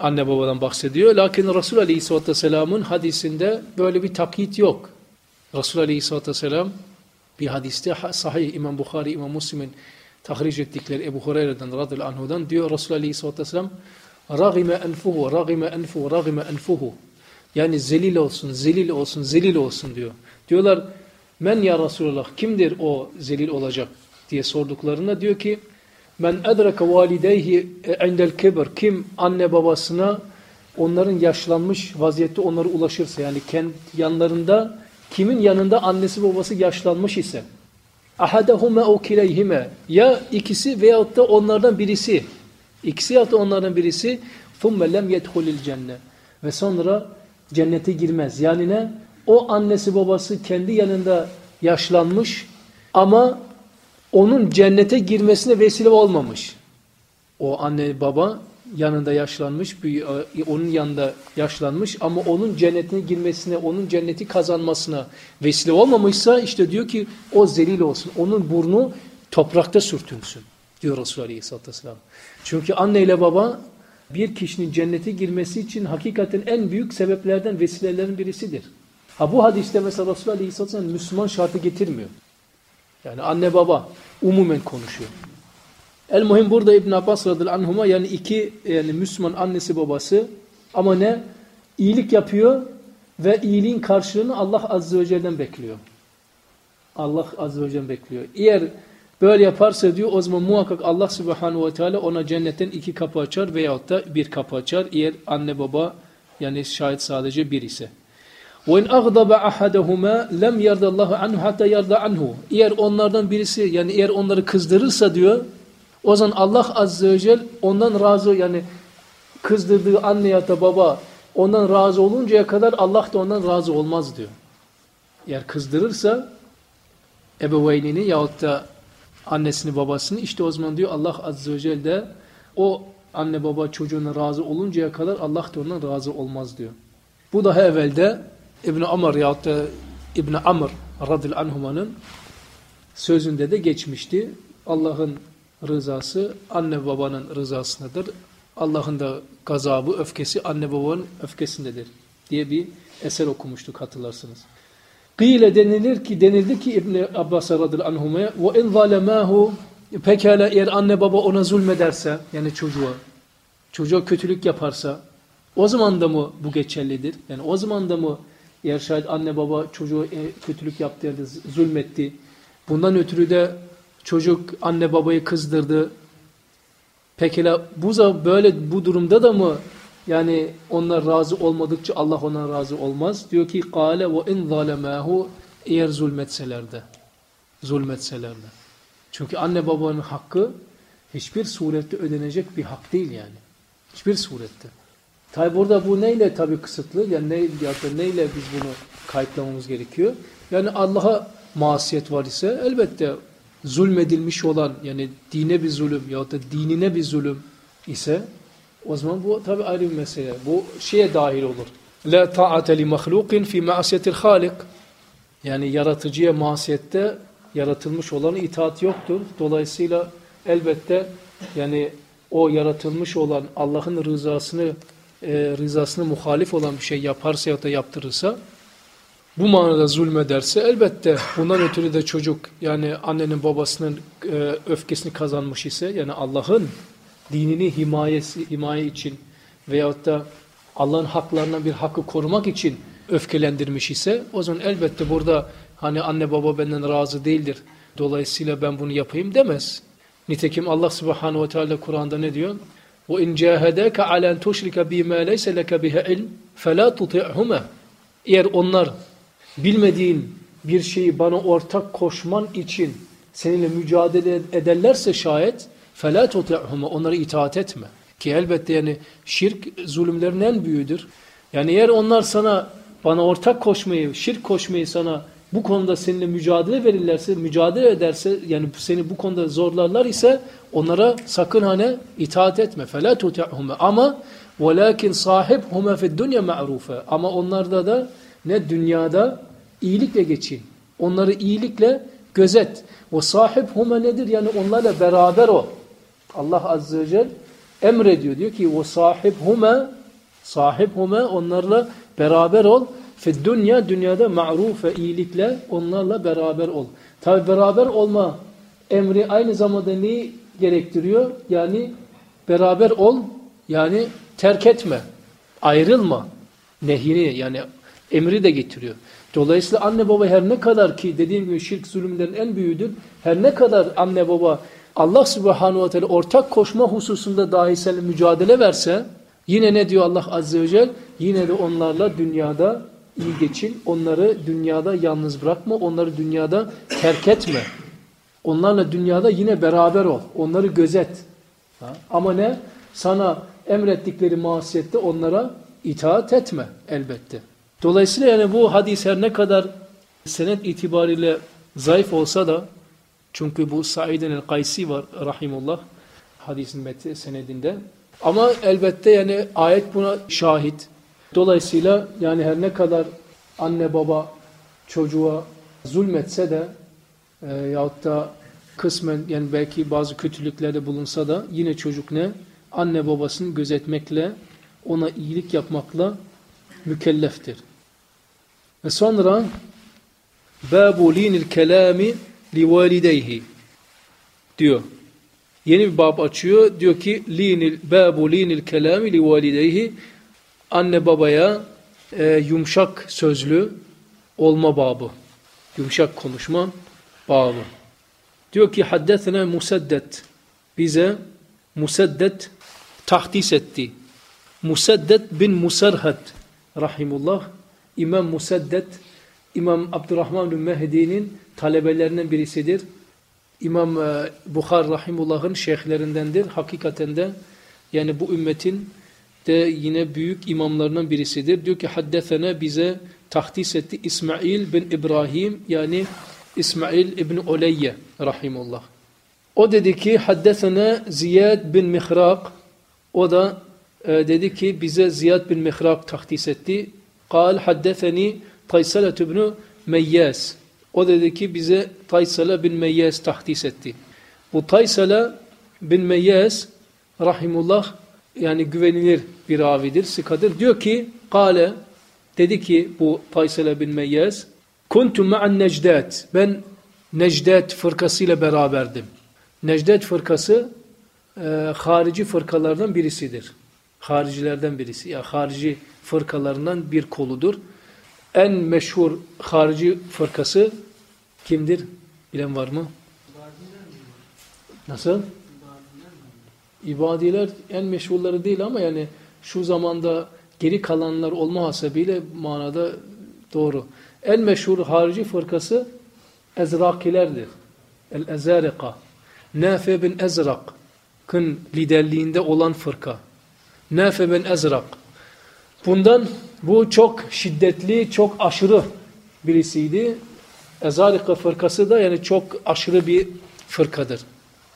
anne babadan bahsediyor. Lakin Resul Aleyhisselatü Vesselam'ın hadisinde böyle bir takyit yok. Resul Aleyhisselatü Vesselam bir hadiste sahih İmam Bukhari, İmam Müslim'in tahric ettikleri Ebu Hureyre'den radıyallahu anhudan diyor Resul Aleyhisselatü Vesselam ragime enfuhu, ragime enfuhu, ragime enfuhu. Yani zelil olsun, zelil olsun, zelil olsun diyor. Diyorlar men ya Resulullah kimdir o zelil olacak diye sorduklarında diyor ki Men edreke valideyhi endel kibir. Kim anne babasına onların yaşlanmış vaziyette onlara ulaşırsa yani kendi yanlarında kimin yanında annesi babası yaşlanmış ise ahadehume okileyhime ya ikisi veyahut da onlardan birisi ikisi ya da onlardan birisi thumme lem yedhulil cennet ve sonra cennete girmez. Yani ne? O annesi babası kendi yanında yaşlanmış ama onun cennete girmesine vesile olmamış. O anne baba yanında yaşlanmış, onun yanında yaşlanmış ama onun cennetine girmesine, onun cenneti kazanmasına vesile olmamışsa işte diyor ki o zelil olsun. Onun burnu toprakta sürtünsün diyor Resulullah Aleyhisselatü Vesselam. Çünkü anne ile baba bir kişinin cennete girmesi için hakikaten en büyük sebeplerden, vesilelerin birisidir. Ha bu hadiste mesela Resulullah Aleyhisselatü Vesselam Müslüman şartı getirmiyor. Yani anne baba umumen konuşuyor. El muhim burada İbn Abbas radıyallahu anhuma yani iki yani Müslüman annesi babası ama ne? iyilik yapıyor ve iyiliğin karşılığını Allah azze ve celle'den bekliyor. Allah azze ve celle bekliyor. Eğer böyle yaparsa diyor o zaman muhakkak Allah subhanahu ve teala ona cennetten iki kapı açar veyahut da bir kapı açar. Eğer anne baba yani şayet sadece bir ise. وَاِنْ اَغْضَبَ اَحَدَهُمَا لَمْ يَرْدَ اللّٰهُ عَنْهُ حَتَّى يَرْدَ عَنْهُ Eğer onlardan birisi yani eğer onları kızdırırsa diyor o zaman Allah azze ve celle ondan razı yani kızdırdığı anne ya da baba ondan razı oluncaya kadar Allah da ondan razı olmaz diyor. Eğer kızdırırsa ebeveynini yahut da annesini babasını işte o zaman diyor Allah azze ve celle de o anne baba çocuğuna razı oluncaya kadar Allah da ondan razı olmaz diyor. Bu daha evvelde İbn Amr yahut da İbn Amr radıyallahu anhumanın sözünde de geçmişti. Allah'ın rızası anne babanın rızasındadır. Allah'ın da gazabı, öfkesi anne babanın öfkesindedir diye bir eser okumuştuk hatırlarsınız. Kıyle denilir ki denildi ki İbn Abbas radıyallahu anhuma'ya ve in zalemahu pekala eğer anne baba ona zulmederse yani çocuğa çocuğa kötülük yaparsa o zaman da mı bu geçerlidir? Yani o zaman da mı eğer şayet anne baba çocuğa kötülük yaptı ya da zulmetti bundan ötürü de çocuk anne babayı kızdırdı. Pekala bu böyle bu durumda da mı yani onlar razı olmadıkça Allah ona razı olmaz. Diyor ki kâle ve in zalemahu eğer. Zulmetseler de. Çünkü anne babanın hakkı Hiçbir surette ödenecek bir hak değil yani. Hiçbir surette. Tabi burada bu neyle tabi kısıtlı? Yani ne, ya da neyle biz bunu kayıtlamamız gerekiyor? Yani Allah'a masiyet var ise elbette zulmedilmiş olan yani dine bir zulüm ya da dinine bir zulüm ise o zaman bu tabi ayrı bir mesele. Bu şeye dahil olur. La ta'ate li mahlukin fi ma'siyetil halik. Yani yaratıcıya masiyette yaratılmış olan itaat yoktur. Dolayısıyla elbette yani o yaratılmış olan Allah'ın rızasını e, rızasına muhalif olan bir şey yaparsa ya da yaptırırsa bu manada zulmederse elbette bundan ötürü de çocuk yani annenin babasının e, öfkesini kazanmış ise yani Allah'ın dinini himayesi, himaye için veyahut da Allah'ın haklarından bir hakkı korumak için öfkelendirmiş ise o zaman elbette burada hani anne baba benden razı değildir. Dolayısıyla ben bunu yapayım demez. Nitekim Allah subhanahu ve teala Kur'an'da ne diyor? وَاِنْ جَاهَدَاكَ عَلَى اَنْ تُشْرِكَ بِمَا لَيْسَ لَكَ بِهَا عِلْمٍ فَلَا تُطِعْهُمَا Eğer onlar bilmediğin bir şeyi bana ortak koşman için seninle mücadele ederlerse şayet فَلَا تُطِعْهُمَا Onlara itaat etme. Ki elbette yani şirk zulümlerin en büyüğüdür. Yani eğer onlar sana bana ortak koşmayı, şirk koşmayı sana bu konuda seninle mücadele verirlerse, mücadele ederse yani seni bu konuda zorlarlar ise onlara sakın hani itaat etme. فَلَا تُتِعْهُمَ Ama وَلَاكِنْ صَاحِبْهُمَ فِي الدُّنْيَا مَعْرُوفَ Ama onlarda da ne dünyada iyilikle geçin. Onları iyilikle gözet. O sahip huma nedir? Yani onlarla beraber ol. Allah Azze ve Celle emrediyor. Diyor ki o sahip huma sahip huma onlarla beraber ol. Fi dünya dünyada ma'ruf ve iyilikle onlarla beraber ol. Tabi beraber olma emri aynı zamanda neyi gerektiriyor? Yani beraber ol yani terk etme. Ayrılma. Nehini yani emri de getiriyor. Dolayısıyla anne baba her ne kadar ki dediğim gibi şirk zulümlerin en büyüğüdür. Her ne kadar anne baba Allah subhanahu ve teala ortak koşma hususunda dahi mücadele verse yine ne diyor Allah azze ve celle? Yine de onlarla dünyada iyi geçin. Onları dünyada yalnız bırakma. Onları dünyada terk etme. Onlarla dünyada yine beraber ol. Onları gözet. Ama ne? Sana emrettikleri masiyette onlara itaat etme elbette. Dolayısıyla yani bu hadis her ne kadar senet itibariyle zayıf olsa da çünkü bu Said'in el-Kaysi var rahimullah hadisin metni senedinde. Ama elbette yani ayet buna şahit. Dolayısıyla yani her ne kadar anne baba çocuğa zulmetse de e, yahut da kısmen yani belki bazı kötülüklerde bulunsa da yine çocuk ne? Anne babasını gözetmekle ona iyilik yapmakla mükelleftir. Ve sonra Babu linil kelami li valideyhi diyor. Yeni bir bab açıyor. Diyor ki linil babu linil kelami li valideyhi anne babaya e, yumuşak sözlü olma babı. Yumuşak konuşma babı. Diyor ki haddethene Musaddet bize Musaddet tahdis etti. Musaddet bin Musarhat rahimullah İmam Musaddet İmam Abdurrahman bin Mehdi'nin talebelerinden birisidir. İmam e, Bukhar rahimullah'ın şeyhlerindendir. Hakikaten de yani bu ümmetin de yine büyük imamlarından birisidir. Diyor ki haddesene bize tahdis etti İsmail bin İbrahim yani İsmail ibn Uleyye rahimullah. O dedi ki haddesene Ziyad bin Mihrak o da e, dedi ki bize Ziyad bin Mihrak tahdis etti. Kal haddeseni Taysalet ibn Meyyaz. O dedi ki bize Taysala bin Meyyaz tahdis etti. Bu Taysala bin Meyyaz rahimullah yani güvenilir bir ravidir, sıkadır. Diyor ki, kale, dedi ki bu Taysele bin Meyyez, kuntum ma'an necdet, ben Necdet fırkasıyla beraberdim. Necdet fırkası e, harici fırkalardan birisidir. Haricilerden birisi. Ya yani harici fırkalarından bir koludur. En meşhur harici fırkası kimdir? Bilen var mı? Nasıl? İbadiler en meşhurları değil ama yani şu zamanda geri kalanlar olma hasebiyle manada doğru. En meşhur harici fırkası Ezrakilerdir. El-Ezarika. Nafi bin Ezrak Ezrak'ın liderliğinde olan fırka. Nafe bin Ezrak. Bundan bu çok şiddetli, çok aşırı birisiydi. Ezarika fırkası da yani çok aşırı bir fırkadır.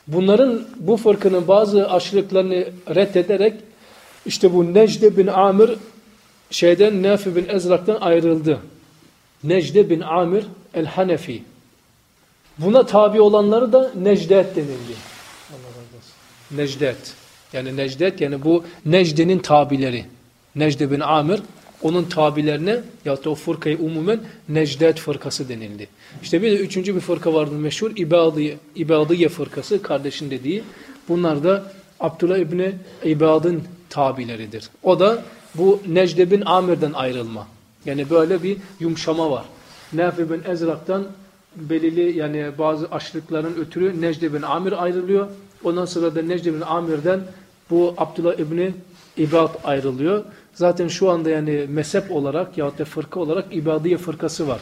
Bunların bu fırkının bazı aşırılıklarını reddederek işte bu Necde bin Amir şeyden Nafi bin Ezrak'tan ayrıldı. Necde bin Amir el-Hanefi. Buna tabi olanları da Necdet denildi. Necdet. Yani Necdet yani bu Necde'nin tabileri. Necde bin Amir onun tabilerine ya da o fırkayı umumen Necdet fırkası denildi. İşte bir de üçüncü bir fırka vardı meşhur İbadiye, İbadiye fırkası kardeşin dediği. Bunlar da Abdullah İbni İbad'ın tabileridir. O da bu Necde bin Amir'den ayrılma. Yani böyle bir yumuşama var. Nafi bin Ezrak'tan belirli yani bazı aşırılıkların ötürü Necde bin Amir ayrılıyor. Ondan sonra da Necde bin Amir'den bu Abdullah İbni İbad ayrılıyor. Zaten şu anda yani mezhep olarak ya da fırka olarak İbadiye fırkası var.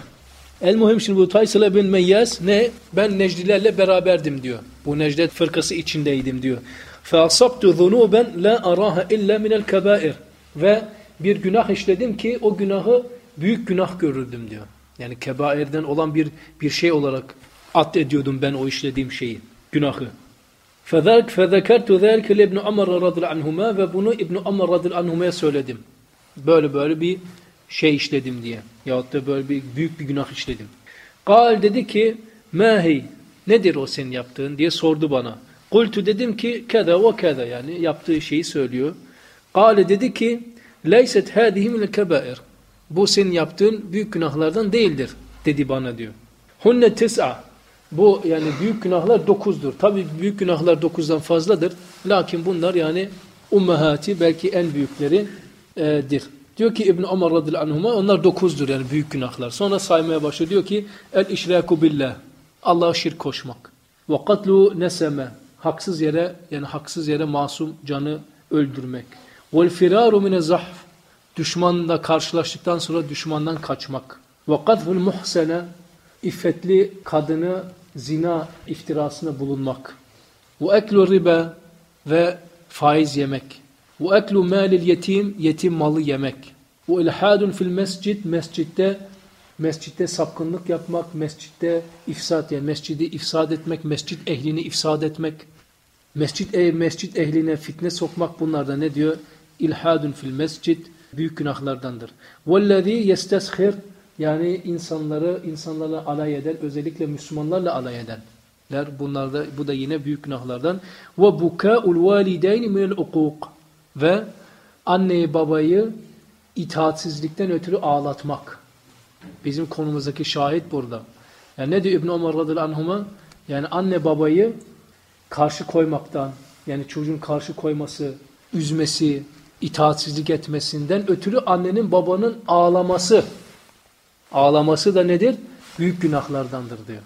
El muhim şimdi bu Taysıla bin Meyyaz ne? Ben Necdilerle beraberdim diyor. Bu Necdet fırkası içindeydim diyor. فَاَصَبْتُ ذُنُوبًا لَا أَرَاهَ اِلَّا مِنَ الْكَبَائِرِ Ve bir günah işledim ki o günahı büyük günah görürdüm diyor. Yani kebairden olan bir bir şey olarak at ediyordum ben o işlediğim şeyi, günahı. فَذَلْكَ فَذَكَرْتُ ذَلْكَ لِبْنُ عَمَرَ رَضِلْ عَنْهُمَا Ve bunu İbn Amr radıyallahu anhuma'ya söyledim. Böyle böyle bir şey işledim diye. Yahut da böyle bir büyük bir günah işledim. Gal dedi ki Mahi nedir o senin yaptığın diye sordu bana. Kultu dedim ki keda ve keda yani yaptığı şeyi söylüyor. Gale dedi ki leyset hadihi minel kebair. Bu senin yaptığın büyük günahlardan değildir dedi bana diyor. Hunne tis'a. bu yani büyük günahlar dokuzdur. Tabi büyük günahlar dokuzdan fazladır. Lakin bunlar yani ummahati belki en büyükleridir. Diyor ki İbn Ömer radıyallahu anhuma onlar dokuzdur yani büyük günahlar. Sonra saymaya başlıyor diyor ki el işraku billah. Allah'a şirk koşmak. Ve katlu neseme. Haksız yere yani haksız yere masum canı öldürmek. Vel firaru mine zahf. Düşmanla karşılaştıktan sonra düşmandan kaçmak. Ve kadful muhsene. İffetli kadını zina iftirasına bulunmak. Ve eklu riba ve faiz yemek. Ve eklu malil yetim, yetim malı yemek. Ve ilhadun fil mescid, mescitte mescitte sapkınlık yapmak, mescitte ifsad yani mescidi ifsad etmek, mescit ehlini ifsad etmek, mescit, e, mescit ehline fitne sokmak bunlar ne diyor? İlhadun fil mescid büyük günahlardandır. Vellezî yesteshir yani insanları insanlarla alay eden, özellikle Müslümanlarla alay edenler. Bunlar da bu da yine büyük günahlardan. Ve bukaul valideyni minel ukuk ve anneyi babayı itaatsizlikten ötürü ağlatmak. Bizim konumuzdaki şahit burada. Yani ne diyor İbn Ömer radıyallahu? Yani anne babayı karşı koymaktan, yani çocuğun karşı koyması, üzmesi, itaatsizlik etmesinden ötürü annenin babanın ağlaması. Ağlaması da nedir? Büyük günahlardandır diyor.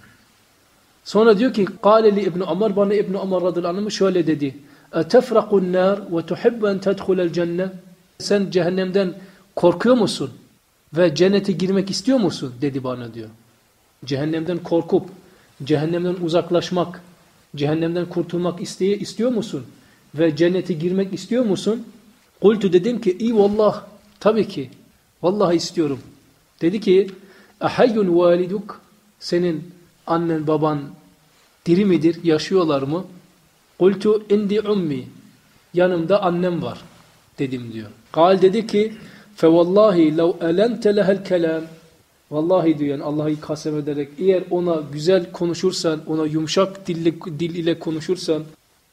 Sonra diyor ki Kâleli İbn Ömer bana İbn Ömer radıyallahu anh şöyle dedi. Etefrakun nar ve tuhibbu en tedhulel cennet. Sen cehennemden korkuyor musun? Ve cennete girmek istiyor musun? dedi bana diyor. Cehennemden korkup, cehennemden uzaklaşmak, cehennemden kurtulmak isteye, istiyor musun? Ve cennete girmek istiyor musun? Kultu dedim ki, iyi vallah, tabii ki, vallahi istiyorum. Dedi ki, ehayyun validuk, senin annen baban diri midir, yaşıyorlar mı? Kultu indi ummi, yanımda annem var, dedim diyor. Kal dedi ki, Fevallahi lev elente lehel kelam Vallahi diyor yani Allah'ı kasem ederek eğer ona güzel konuşursan, ona yumuşak dille, dil ile konuşursan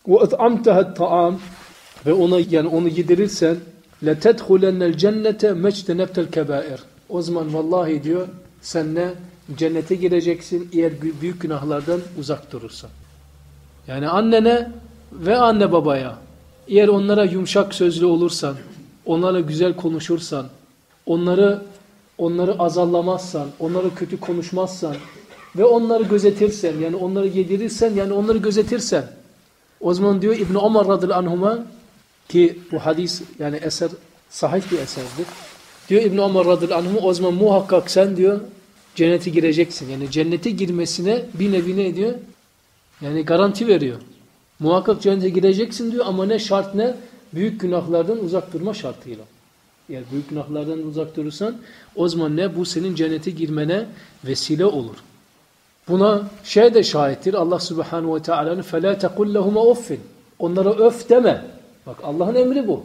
ve et'amtehet ta'am ve ona yani onu yedirirsen le tedhulennel cennete mectenebtel kebair. O zaman vallahi diyor sen ne cennete gireceksin eğer büyük günahlardan uzak durursan. Yani annene ve anne babaya eğer onlara yumuşak sözlü olursan, onlarla güzel konuşursan, onları onları azallamazsan, onları kötü konuşmazsan ve onları gözetirsen, yani onları yedirirsen, yani onları gözetirsen, o zaman diyor İbn Ömer radıyallahu anhuma ki bu hadis yani eser sahih bir eserdir. Diyor İbn Ömer radıyallahu anhuma o zaman muhakkak sen diyor cennete gireceksin. Yani cennete girmesine bir nevi ne diyor? Yani garanti veriyor. Muhakkak cennete gireceksin diyor ama ne şart ne? Büyük günahlardan uzak durma şartıyla. Eğer büyük günahlardan uzak durursan o zaman ne? Bu senin cennete girmene vesile olur. Buna şey de şahittir. Allah Subhanahu ve Teala'nın فَلَا تَقُلْ لَهُمَا اُفِّنْ Onlara öf deme. Bak Allah'ın emri bu.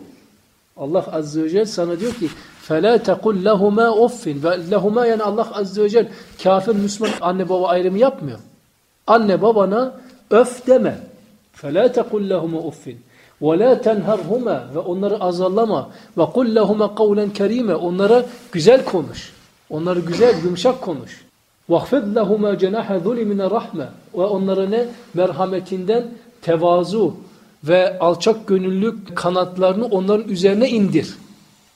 Allah Azze ve Celle sana diyor ki فَلَا تَقُلْ لَهُمَا اُفِّنْ Ve lehuma yani Allah Azze ve Celle kafir, Müslüman, anne baba ayrımı yapmıyor. Anne babana öf deme. فَلَا تَقُلْ لَهُمَا اُفِّنْ وَلَا تَنْهَرْهُمَا Ve onları azarlama. وَقُلْ لَهُمَا قَوْلًا كَرِيمًا Onlara güzel konuş. Onları güzel, yumuşak konuş. وَخْفِضْ لَهُمَا جَنَاحَ ذُلِ مِنَ رَحْمَةِ Ve onlara ne? Merhametinden tevazu ve alçak gönüllülük kanatlarını onların üzerine indir.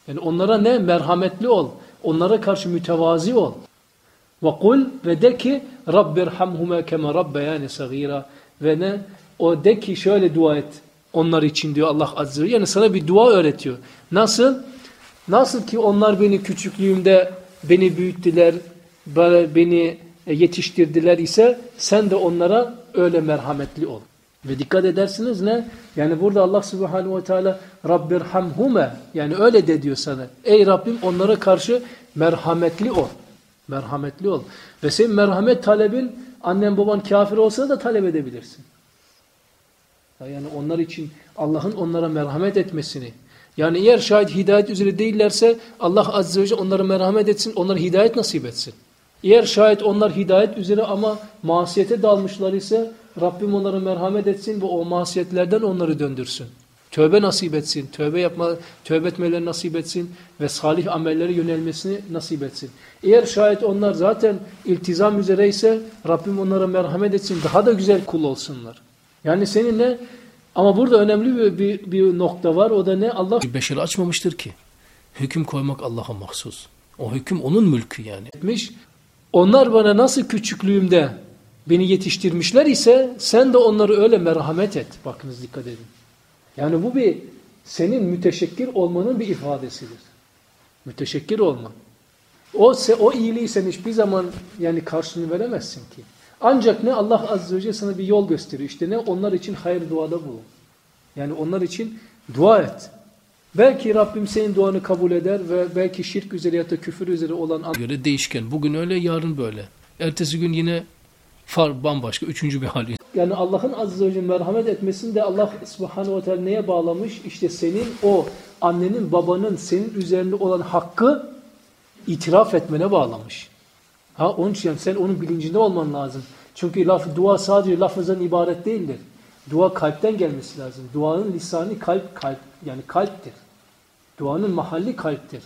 Yani onlara ne? Merhametli ol. Onlara karşı mütevazi ol. Ve kul ve de ki Rabbirhamhuma kema rabbeyane sagira ve ne? O de ki şöyle dua et onlar için diyor Allah Azze ve Yani sana bir dua öğretiyor. Nasıl? Nasıl ki onlar beni küçüklüğümde beni büyüttüler, beni e, yetiştirdiler ise sen de onlara öyle merhametli ol. Ve dikkat edersiniz ne? Yani burada Allah Subhanahu ve Teala Rabbirhamhume yani öyle de diyor sana. Ey Rabbim onlara karşı merhametli ol. Merhametli ol. Ve senin merhamet talebin annen baban kafir olsa da talep edebilirsin. Yani onlar için Allah'ın onlara merhamet etmesini. Yani eğer şayet hidayet üzere değillerse Allah Azze ve Celle onlara merhamet etsin, onlara hidayet nasip etsin. Eğer şayet onlar hidayet üzere ama masiyete dalmışlar ise Rabbim onlara merhamet etsin ve o masiyetlerden onları döndürsün. Tövbe nasip etsin, tövbe yapma, tövbe etmeleri nasip etsin ve salih amellere yönelmesini nasip etsin. Eğer şayet onlar zaten iltizam üzere ise Rabbim onlara merhamet etsin, daha da güzel kul olsunlar. Yani seninle ama burada önemli bir, bir, bir nokta var. O da ne? Allah beşeri açmamıştır ki. Hüküm koymak Allah'a mahsus. O hüküm onun mülkü yani. Etmiş. Onlar bana nasıl küçüklüğümde beni yetiştirmişler ise sen de onları öyle merhamet et. Bakınız dikkat edin. Yani bu bir senin müteşekkir olmanın bir ifadesidir. Müteşekkir olma. O, o iyiliği sen hiçbir zaman yani karşılığını veremezsin ki. Ancak ne Allah Azze ve Celle sana bir yol gösteriyor. İşte ne onlar için hayır duada bulun. Yani onlar için dua et. Belki Rabbim senin duanı kabul eder ve belki şirk üzere ya da küfür üzere olan göre değişken. Bugün öyle yarın böyle. Ertesi gün yine far bambaşka üçüncü bir hal. Yani Allah'ın azze ve merhamet etmesini de Allah subhanahu ve neye bağlamış? İşte senin o annenin babanın senin üzerinde olan hakkı itiraf etmene bağlamış. Ha onun için sen onun bilincinde olman lazım. Çünkü laf, dua sadece lafızdan ibaret değildir. Dua kalpten gelmesi lazım. Duanın lisanı kalp, kalp yani kalptir. Duanın mahalli kalptir.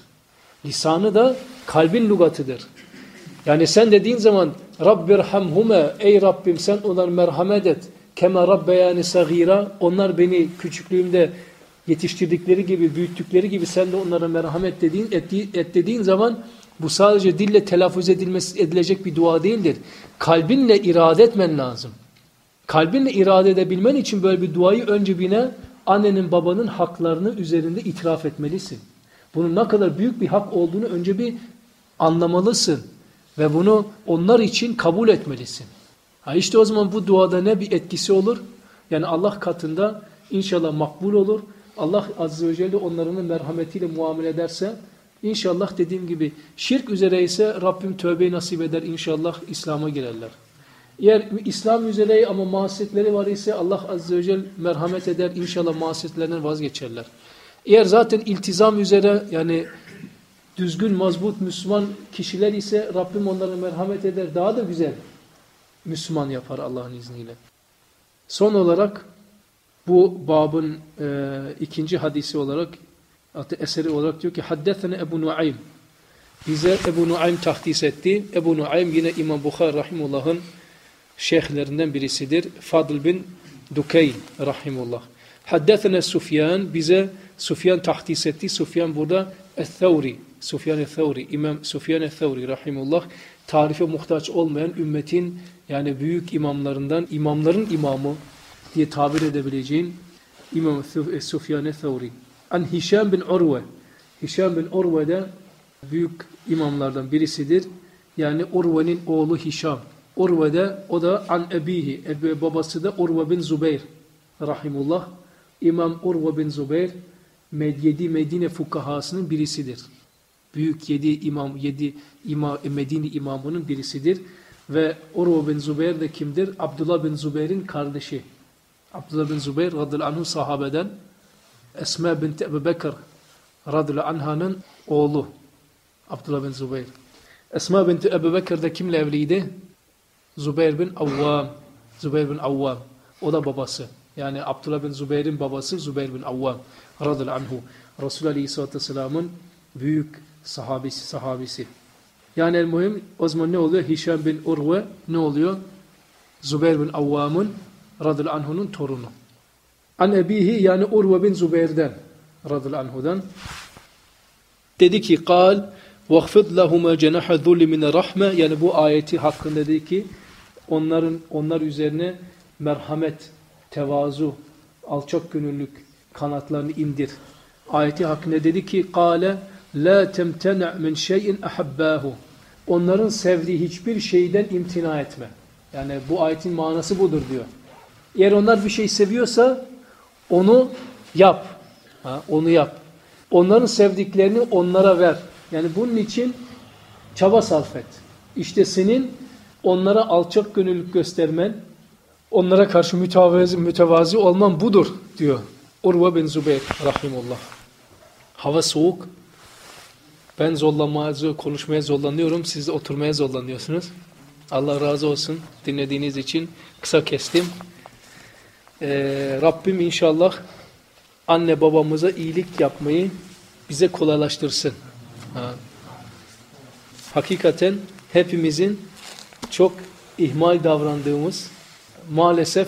Lisanı da kalbin lugatıdır. Yani sen dediğin zaman Rabbirhamhume ey Rabbim sen onlara merhamet et. Kema rabbeyani sagira onlar beni küçüklüğümde yetiştirdikleri gibi, büyüttükleri gibi sen de onlara merhamet dediğin, et, et dediğin zaman bu sadece dille telaffuz edilmesi, edilecek bir dua değildir. Kalbinle irade etmen lazım. Kalbinle irade edebilmen için böyle bir duayı önce bine annenin babanın haklarını üzerinde itiraf etmelisin. Bunun ne kadar büyük bir hak olduğunu önce bir anlamalısın. Ve bunu onlar için kabul etmelisin. Ha işte o zaman bu duada ne bir etkisi olur? Yani Allah katında inşallah makbul olur. Allah Azze ve Celle onların merhametiyle muamele ederse İnşallah dediğim gibi şirk üzere ise Rabbim tövbeyi nasip eder inşallah İslam'a girerler. Eğer İslam üzere ama masiyetleri var ise Allah Azze ve Celle merhamet eder inşallah masiyetlerinden vazgeçerler. Eğer zaten iltizam üzere yani düzgün mazbut Müslüman kişiler ise Rabbim onlara merhamet eder daha da güzel Müslüman yapar Allah'ın izniyle. Son olarak bu babın e, ikinci hadisi olarak eseri olarak diyor ki Haddethene Ebu Nuaym. Bize Ebu Nuaym tahdis etti. Ebu Nuaym yine İmam Bukhar Rahimullah'ın şeyhlerinden birisidir. Fadl bin Dukayn Rahimullah. Haddethene Sufyan. Bize Sufyan tahdis etti. Sufyan burada El-Thawri. Sufyan El-Thawri. İmam Sufyan El-Thawri Rahimullah. Tarife muhtaç olmayan ümmetin yani büyük imamlarından imamların imamı diye tabir edebileceğin İmam Sufyan El-Thawri. An Hişam bin Urve. Hişam bin Urve de büyük imamlardan birisidir. Yani Urve'nin oğlu Hişam. Urve de o da an ebihi. Ebe, babası da Urve bin Zubeyr. rahimullah İmam Urva bin Zubeyr yedi Medine fukahasının birisidir. Büyük yedi imam, yedi ima, Medine imamının birisidir. Ve Urva bin Zubeyr de kimdir? Abdullah bin Zubeyr'in kardeşi. Abdullah bin Zubeyr radıyallahu anhu sahabeden Esma binti Ebu Bekir radıyallahu anh'ın oğlu. Abdullah bin Zubeyr. Esma binti Ebu Bekir de kimle evliydi? Zubeyr bin Avvam. Zubeyr bin Avvam. O da babası. Yani Abdullah bin Zubeyr'in babası Zubeyr bin Avvam radıyallahu anhu. Resulullah Aleyhisselatü Vesselam'ın büyük sahabisi, sahabisi. Yani el muhim o zaman ne oluyor? Hişam bin Urve ne oluyor? Zubeyr bin Avvam'ın radıyallahu anhu'nun torunu. An ebihi yani Urve bin Zubeyr'den radıyallahu anhu'dan dedi ki kal وَخْفِضْ لَهُمَا جَنَحَ ذُلِّ مِنَ rahme yani bu ayeti hakkında dedi ki onların onlar üzerine merhamet, tevazu, alçak gönüllük kanatlarını indir. Ayeti hakkında dedi ki kâle la temtena min şeyin ahabbahu. Onların sevdiği hiçbir şeyden imtina etme. Yani bu ayetin manası budur diyor. Eğer onlar bir şey seviyorsa onu yap. Ha, onu yap. Onların sevdiklerini onlara ver. Yani bunun için çaba sarf et. İşte senin onlara alçak gönüllük göstermen, onlara karşı mütevazi, mütevazi olman budur diyor. Urva bin Zübeyir rahimullah. Hava soğuk. Ben zorlanmaya, konuşmaya zorlanıyorum. Siz de oturmaya zorlanıyorsunuz. Allah razı olsun dinlediğiniz için. Kısa kestim. Ee, Rabbim inşallah anne babamıza iyilik yapmayı bize kolaylaştırsın. Ha. Hakikaten hepimizin çok ihmal davrandığımız maalesef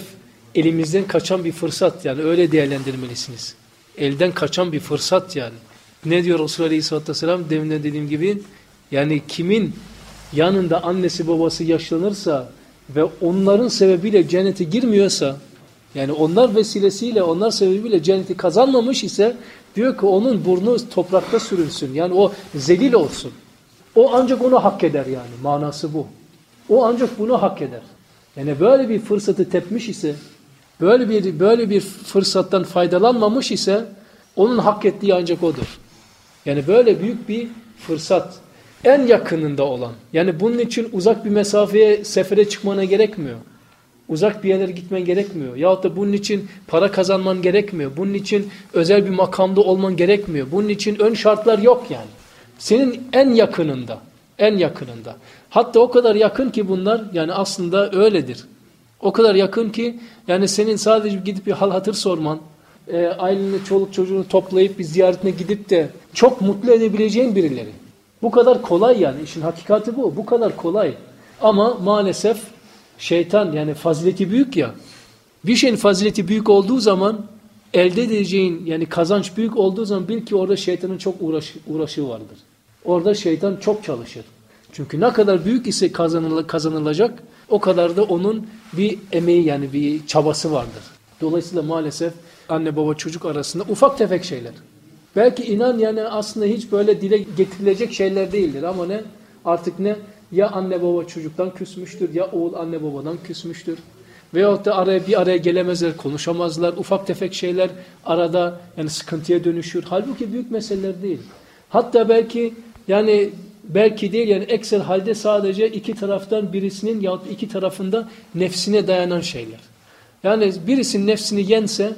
elimizden kaçan bir fırsat yani öyle değerlendirmelisiniz. Elden kaçan bir fırsat yani. Ne diyor Resulullah Aleyhisselatü Vesselam demin dediğim gibi yani kimin yanında annesi babası yaşlanırsa ve onların sebebiyle cennete girmiyorsa yani onlar vesilesiyle onlar sebebiyle cenneti kazanmamış ise diyor ki onun burnu toprakta sürünsün. Yani o zelil olsun. O ancak onu hak eder yani manası bu. O ancak bunu hak eder. Yani böyle bir fırsatı tepmiş ise böyle bir böyle bir fırsattan faydalanmamış ise onun hak ettiği ancak odur. Yani böyle büyük bir fırsat en yakınında olan. Yani bunun için uzak bir mesafeye sefere çıkmana gerekmiyor. Uzak bir yerlere gitmen gerekmiyor. Yahut da bunun için para kazanman gerekmiyor. Bunun için özel bir makamda olman gerekmiyor. Bunun için ön şartlar yok yani. Senin en yakınında. En yakınında. Hatta o kadar yakın ki bunlar yani aslında öyledir. O kadar yakın ki yani senin sadece gidip bir hal hatır sorman, e, aileni, çoluk çocuğunu toplayıp bir ziyaretine gidip de çok mutlu edebileceğin birileri. Bu kadar kolay yani işin hakikati bu. Bu kadar kolay. Ama maalesef şeytan yani fazileti büyük ya. Bir şeyin fazileti büyük olduğu zaman elde edeceğin yani kazanç büyük olduğu zaman bil ki orada şeytanın çok uğraş, uğraşı vardır. Orada şeytan çok çalışır. Çünkü ne kadar büyük ise kazanıl kazanılacak o kadar da onun bir emeği yani bir çabası vardır. Dolayısıyla maalesef anne baba çocuk arasında ufak tefek şeyler. Belki inan yani aslında hiç böyle dile getirilecek şeyler değildir ama ne? Artık ne? Ya anne baba çocuktan küsmüştür ya oğul anne babadan küsmüştür. Veyahut da araya bir araya gelemezler, konuşamazlar. Ufak tefek şeyler arada yani sıkıntıya dönüşür. Halbuki büyük meseleler değil. Hatta belki yani belki değil yani eksel halde sadece iki taraftan birisinin yahut iki tarafında nefsine dayanan şeyler. Yani birisinin nefsini yense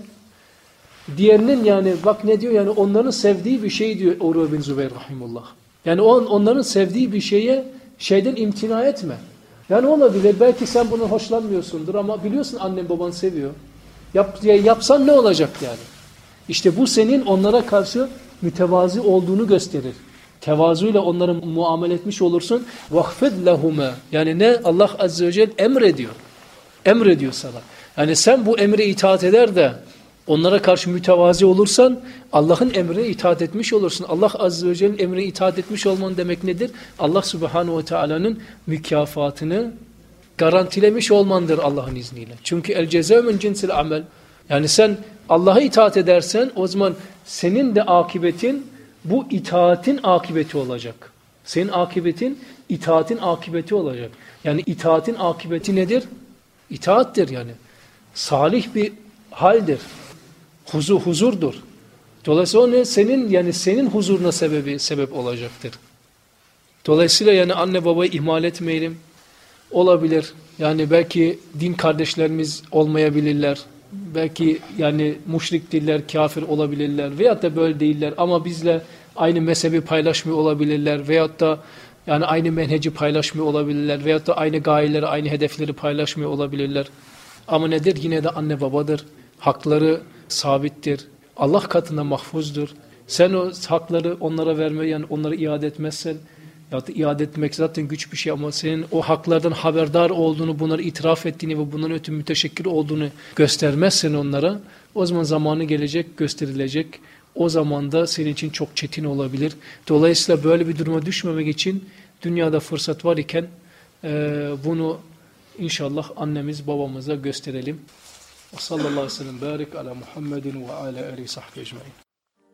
diğerinin yani bak ne diyor yani onların sevdiği bir şey diyor Urve bin Zübeyir rahimullah. Yani on, onların sevdiği bir şeye şeyden imtina etme. Yani olabilir belki sen bunu hoşlanmıyorsundur ama biliyorsun annen baban seviyor. Yap, yapsan ne olacak yani? İşte bu senin onlara karşı mütevazi olduğunu gösterir. Tevazuyla onları muamele etmiş olursun. وَخْفِدْ لَهُمَا Yani ne? Allah Azze ve Celle emrediyor. Emrediyor sana. Yani sen bu emre itaat eder de onlara karşı mütevazi olursan Allah'ın emrine itaat etmiş olursun. Allah Azze ve Celle'nin emrine itaat etmiş olman demek nedir? Allah Subhanahu ve Teala'nın mükafatını garantilemiş olmandır Allah'ın izniyle. Çünkü el cezâ cinsil amel. Yani sen Allah'a itaat edersen o zaman senin de akibetin bu itaatin akibeti olacak. Senin akibetin itaatin akibeti olacak. Yani itaatin akibeti nedir? İtaattir yani. Salih bir haldir. Huzur, huzurdur. Dolayısıyla o ne? Senin yani senin huzuruna sebebi sebep olacaktır. Dolayısıyla yani anne babayı ihmal etmeyelim. Olabilir. Yani belki din kardeşlerimiz olmayabilirler. Belki yani müşrik değiller, kafir olabilirler veyahut da böyle değiller ama bizle aynı mezhebi paylaşmıyor olabilirler veyahut da yani aynı menheci paylaşmıyor olabilirler veyahut da aynı gayeleri, aynı hedefleri paylaşmıyor olabilirler. Ama nedir? Yine de anne babadır. Hakları sabittir. Allah katında mahfuzdur. Sen o hakları onlara verme yani onları iade etmezsen ya da iade etmek zaten güç bir şey ama senin o haklardan haberdar olduğunu, bunları itiraf ettiğini ve bundan ötürü müteşekkir olduğunu göstermezsen onlara o zaman zamanı gelecek, gösterilecek. O zaman da senin için çok çetin olabilir. Dolayısıyla böyle bir duruma düşmemek için dünyada fırsat var iken bunu inşallah annemiz babamıza gösterelim. Sallallahu aleyhi ve sellem barik ala Muhammedin ve ala alihi sahbihi ecmaîn.